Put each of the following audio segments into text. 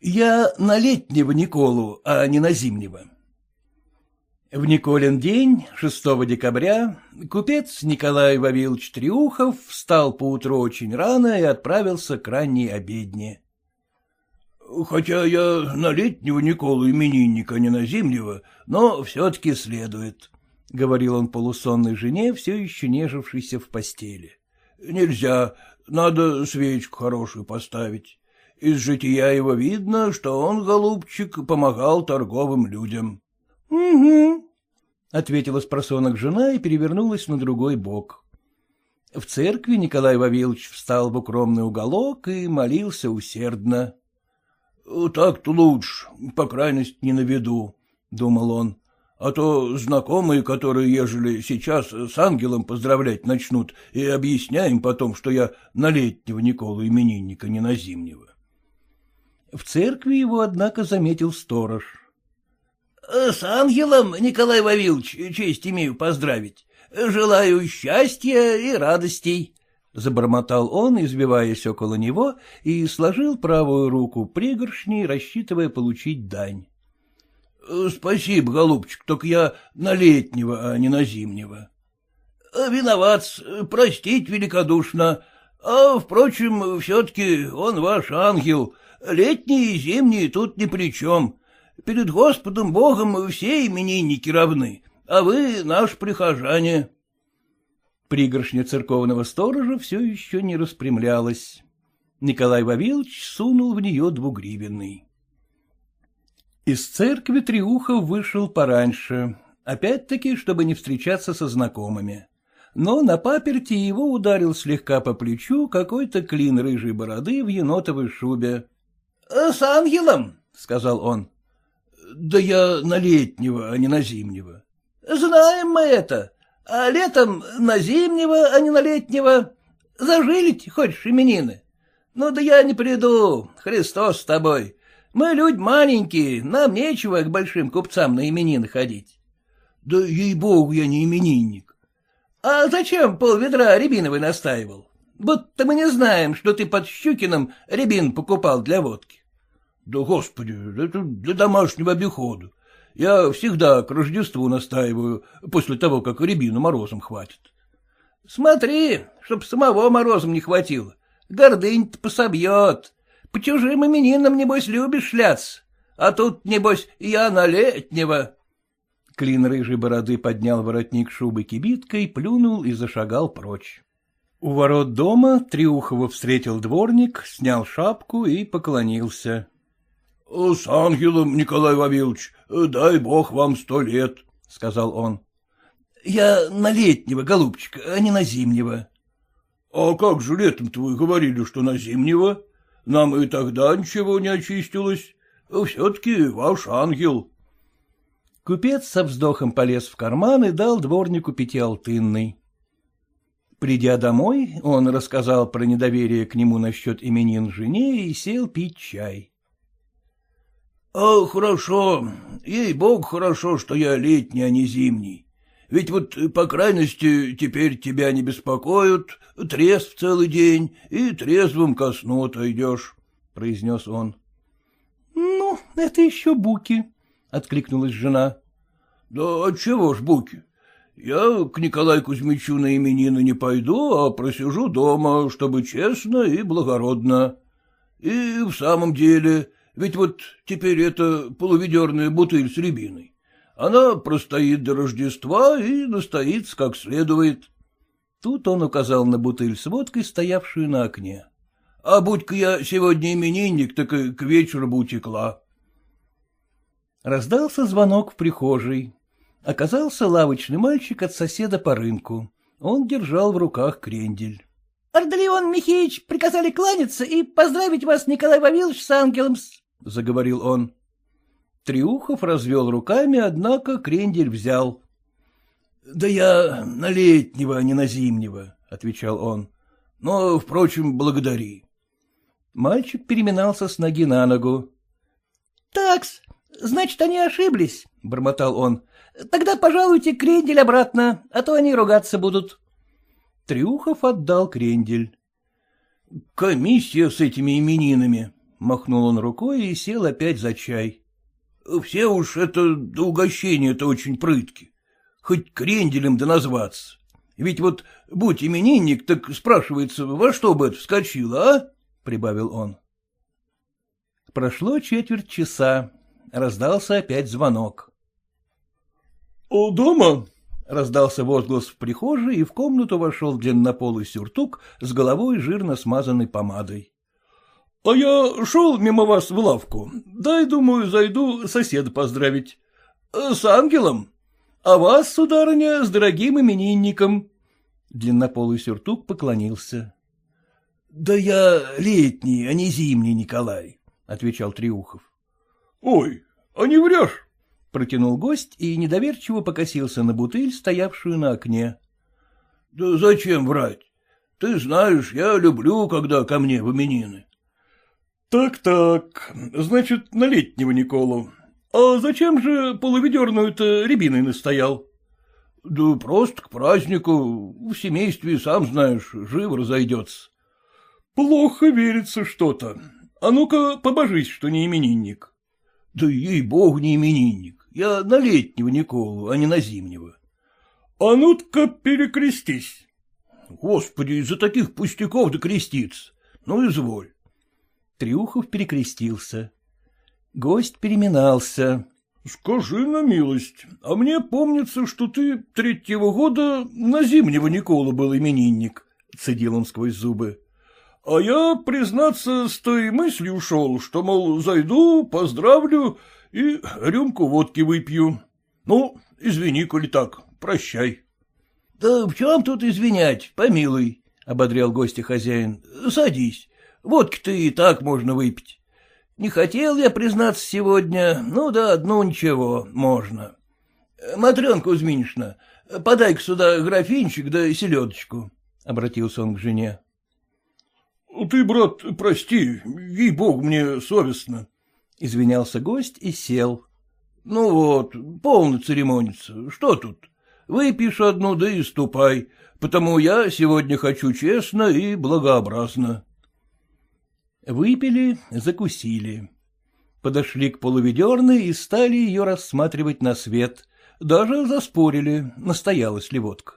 — Я на летнего Николу, а не на зимнего. В Николин день, 6 декабря, купец Николай Вавилович Триухов встал поутру очень рано и отправился к ранней обедне. — Хотя я на летнего Николу именинника, а не на зимнего, но все-таки следует, — говорил он полусонной жене, все еще нежившейся в постели. — Нельзя, надо свечку хорошую поставить. Из жития его видно, что он, голубчик, помогал торговым людям. — Угу, — ответила спросонок жена и перевернулась на другой бок. В церкви Николай Вавилович встал в укромный уголок и молился усердно. — Так-то лучше, по крайности, не на виду, — думал он. — А то знакомые, которые, ежели сейчас с ангелом поздравлять начнут, и объясняем потом, что я на летнего Николу именинника, не на зимнего. В церкви его, однако, заметил сторож. Э, — С ангелом, Николай Вавилович, честь имею поздравить. Желаю счастья и радостей. — забормотал он, избиваясь около него, и сложил правую руку пригоршней, рассчитывая получить дань. «Э, — Спасибо, голубчик, только я на летнего, а не на зимнего. «Э, — Виноват, простить великодушно. А, впрочем, все-таки он ваш ангел, Летние и зимние тут ни при чем. Перед Господом Богом все именинники равны, а вы наш прихожане. Пригоршня церковного сторожа все еще не распрямлялась. Николай Вавилович сунул в нее двугривенный. Из церкви Триухов вышел пораньше, опять-таки, чтобы не встречаться со знакомыми. Но на паперти его ударил слегка по плечу какой-то клин рыжей бороды в енотовой шубе. Э, — С ангелом, — сказал он. — Да я на летнего, а не на зимнего. — Знаем мы это. А летом на зимнего, а не на летнего. Зажилить хочешь именины? Ну да я не приду, Христос с тобой. Мы люди маленькие, нам нечего к большим купцам на именины ходить. Да ей-богу, я не именинник. А зачем пол ведра рябиновой настаивал? Будто мы не знаем, что ты под Щукиным рябин покупал для водки. Да, господи, это для домашнего обихода. Я всегда к Рождеству настаиваю, после того, как рябину морозом хватит. Смотри, чтоб самого морозом не хватило. Гордынь-то пособьет. По чужим именинам, небось, любишь шляться. А тут, небось, я на летнего. Клин рыжей бороды поднял воротник шубы кибиткой, плюнул и зашагал прочь. У ворот дома Триухова встретил дворник, снял шапку и поклонился. — С ангелом, Николай Вавилович, дай бог вам сто лет, — сказал он. — Я на летнего, голубчик, а не на зимнего. — А как же летом-то вы говорили, что на зимнего? Нам и тогда ничего не очистилось. Все-таки ваш ангел. Купец со вздохом полез в карман и дал дворнику пятиалтынный. Придя домой, он рассказал про недоверие к нему насчет именин жене и сел пить чай. — А, хорошо, ей-богу, хорошо, что я летний, а не зимний. Ведь вот, по крайности, теперь тебя не беспокоят, трезв целый день, и трезвым ко сну отойдешь, — произнес он. — Ну, это еще буки, — откликнулась жена. — Да отчего ж буки? Я к Николаю Кузьмичу на именины не пойду, а просижу дома, чтобы честно и благородно. И в самом деле ведь вот теперь это полуведерная бутыль с рябиной. Она простоит до Рождества и настоится как следует. Тут он указал на бутыль с водкой, стоявшую на окне. А будь-ка я сегодня именинник, так и к вечеру бы утекла. Раздался звонок в прихожей. Оказался лавочный мальчик от соседа по рынку. Он держал в руках крендель. — Ардалион Михеевич приказали кланяться и поздравить вас, Николай Вавилович, с ангелом, — заговорил он. Триухов развел руками, однако крендель взял. — Да я на летнего, а не на зимнего, — отвечал он. — Но, впрочем, благодари. Мальчик переминался с ноги на ногу. — Такс, значит, они ошиблись, — бормотал он. — Тогда пожалуйте крендель обратно, а то они ругаться будут. Трюхов отдал крендель. — Комиссия с этими именинами, Махнул он рукой и сел опять за чай. — Все уж это угощение-то очень прытки. Хоть кренделем да назваться. Ведь вот будь именинник, так спрашивается, во что бы это вскочило, а? — прибавил он. Прошло четверть часа. Раздался опять звонок. — У дома? — раздался возглас в прихожей, и в комнату вошел длиннополый сюртук с головой жирно смазанной помадой. — А я шел мимо вас в лавку. Дай, думаю, зайду соседа поздравить. — С ангелом. А вас, сударыня, с дорогим именинником. Длиннополый сюртук поклонился. — Да я летний, а не зимний, Николай отвечал Триухов. — Ой, а не врешь? — протянул гость и недоверчиво покосился на бутыль, стоявшую на окне. — Да зачем врать? Ты знаешь, я люблю, когда ко мне в именины. Так — Так-так, значит, на летнего Николу. А зачем же полуведерную-то рябиной настоял? — Да просто к празднику, в семействе, сам знаешь, живо разойдется. — Плохо верится что-то. А ну-ка, побожись, что не именинник. — Да ей-богу не именинник. Я на летнего Николу, а не на зимнего. — А ну-ка, перекрестись. — Господи, из-за таких пустяков да креститься. Ну, изволь. Триухов перекрестился. Гость переминался. — Скажи на милость, а мне помнится, что ты третьего года на зимнего Никола был именинник, — цедил он сквозь зубы. А я, признаться, с той мыслью ушел, что, мол, зайду, поздравлю и рюмку водки выпью. Ну, извини, коли так, прощай. — Да в чем тут извинять, помилуй, — ободрял гостя хозяин. — Садись, водки-то и так можно выпить. Не хотел я признаться сегодня, ну да одну ничего, можно. Матрена Кузьминишна, подай-ка сюда графинчик да селедочку, — обратился он к жене. — Ты, брат, прости, ей-богу, мне совестно. Извинялся гость и сел. — Ну вот, полно церемониться, что тут? Выпьешь одну, да и ступай, потому я сегодня хочу честно и благообразно. Выпили, закусили. Подошли к полуведерной и стали ее рассматривать на свет. Даже заспорили, настоялась ли водка.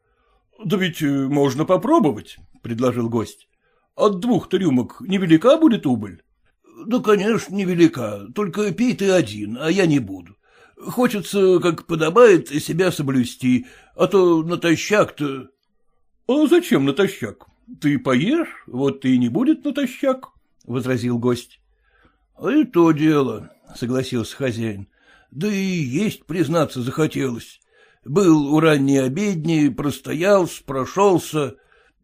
— Да ведь можно попробовать, — предложил гость. От двух-то рюмок невелика будет убыль? — Да, конечно, невелика, только пей ты один, а я не буду. Хочется, как подобает, себя соблюсти, а то натощак-то... — А зачем натощак? Ты поешь, вот и не будет натощак, — возразил гость. — А и то дело, — согласился хозяин. — Да и есть, признаться, захотелось. Был у ранней обедни, простоялся, прошелся,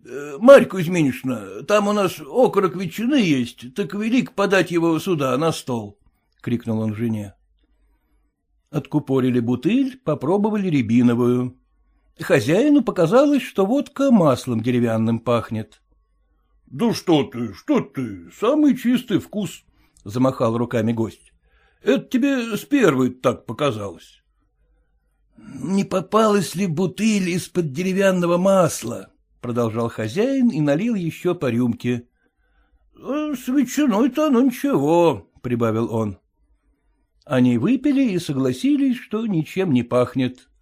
Э, — Марь Кузьминишна, там у нас окорок ветчины есть, так велик подать его сюда, на стол, — крикнул он жене. Откупорили бутыль, попробовали рябиновую. Хозяину показалось, что водка маслом деревянным пахнет. — Да что ты, что ты, самый чистый вкус, — замахал руками гость. — Это тебе с первой так показалось. — Не попалась ли бутыль из-под деревянного масла? продолжал хозяин и налил еще по рюмке. «Э, — С ветчиной-то ну ничего, — прибавил он. Они выпили и согласились, что ничем не пахнет. —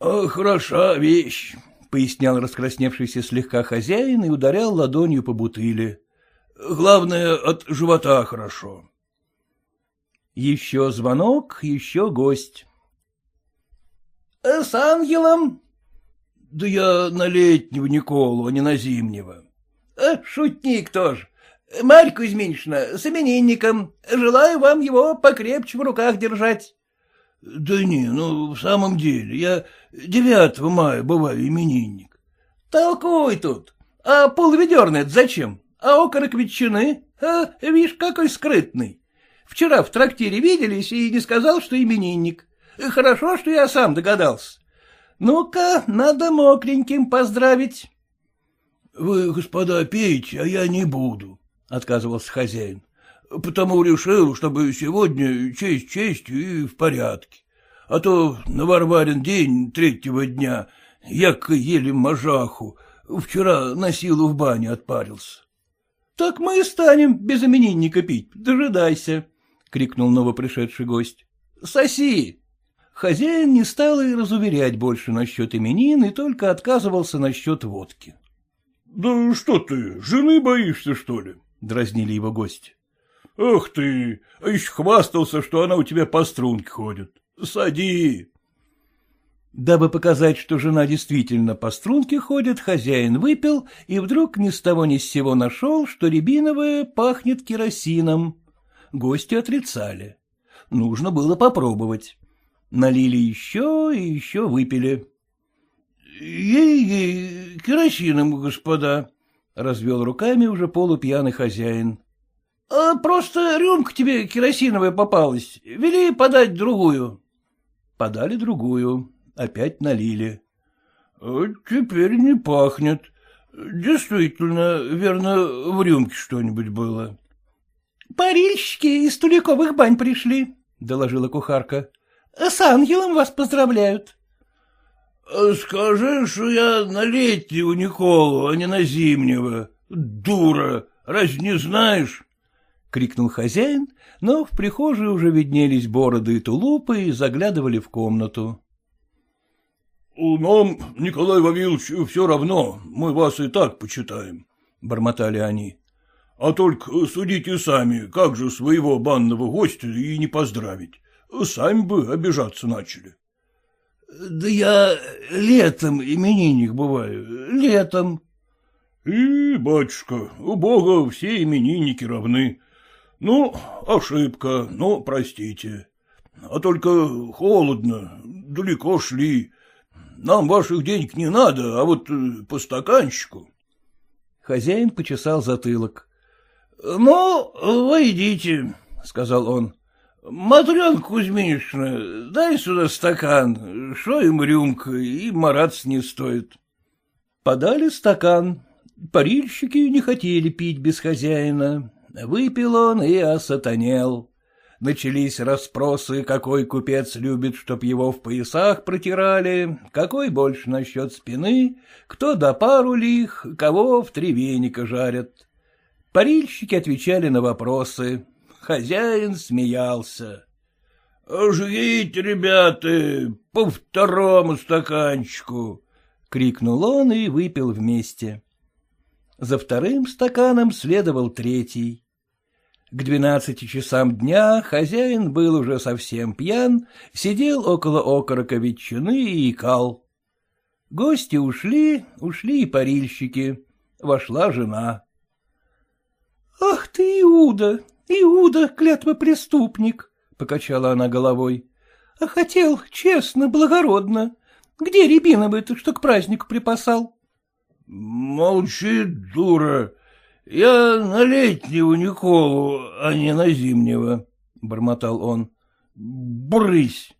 Хороша вещь, — пояснял раскрасневшийся слегка хозяин и ударял ладонью по бутыли. — Главное, от живота хорошо. Еще звонок, еще гость. — С ангелом, да я на летнего Николу, а не на зимнего. А, — Шутник тоже. Марь Кузьминична, с именинником. Желаю вам его покрепче в руках держать. — Да не, ну, в самом деле, я 9 мая бываю именинник. — Толкуй тут. А полведерный это зачем? А окорок ветчины? А, видишь, какой скрытный. Вчера в трактире виделись и не сказал, что именинник. Хорошо, что я сам догадался. Ну-ка, надо мокреньким поздравить. — Вы, господа, пейте, а я не буду, — отказывался хозяин. — Потому решил, чтобы сегодня честь честью и в порядке. А то на Варварин день третьего дня яко ели мажаху, вчера на силу в бане отпарился. Так мы и станем без именинника пить, дожидайся, — крикнул новопришедший гость. — Соси! Хозяин не стал и разуверять больше насчет именин и только отказывался насчет водки. — Да что ты, жены боишься, что ли? — дразнили его гости. — Ах ты, а еще хвастался, что она у тебя по струнке ходит. Сади. Дабы показать, что жена действительно по струнке ходит, хозяин выпил и вдруг ни с того ни с сего нашел, что рябиновое пахнет керосином. Гости отрицали. Нужно было попробовать. Налили еще и еще выпили. — Ей-ей, керосином, господа, — развел руками уже полупьяный хозяин. — А просто рюмка тебе керосиновая попалась. Вели подать другую. Подали другую. Опять налили. «А — Теперь не пахнет. Действительно, верно, в рюмке что-нибудь было. — Парильщики из Туликовых бань пришли, — доложила кухарка. С ангелом вас поздравляют. — Скажи, что я на летнего Николу, а не на зимнего. Дура, разве не знаешь? — крикнул хозяин, но в прихожей уже виднелись бороды и тулупы и заглядывали в комнату. — Нам, Николай Вавилович, все равно, мы вас и так почитаем, — бормотали они. — А только судите сами, как же своего банного гостя и не поздравить. Сами бы обижаться начали. — Да я летом именинник бываю, летом. — И, батюшка, у Бога все именинники равны. Ну, ошибка, но простите. А только холодно, далеко шли. Нам ваших денег не надо, а вот э, по стаканчику. Хозяин почесал затылок. — Ну, вы идите, — сказал он. — Матрена Кузьминична, дай сюда стакан, что им рюмка, и мараться не стоит. Подали стакан. Парильщики не хотели пить без хозяина. Выпил он и осатанел. Начались расспросы, какой купец любит, чтоб его в поясах протирали, какой больше насчет спины, кто до пару лих, кого в три веника жарят. Парильщики отвечали на вопросы. Хозяин смеялся. — Жгите, ребята, по второму стаканчику! — крикнул он и выпил вместе. За вторым стаканом следовал третий. К двенадцати часам дня хозяин был уже совсем пьян, сидел около окорока ветчины и икал. Гости ушли, ушли и парильщики. Вошла жена. — Ах ты, Иуда, Иуда, клятва преступник, — покачала она головой. — А хотел честно, благородно. Где рябиновый-то, что к празднику припасал? — Молчи, дура, я на летнего Николу, а не на зимнего, — бормотал он. — Брысь!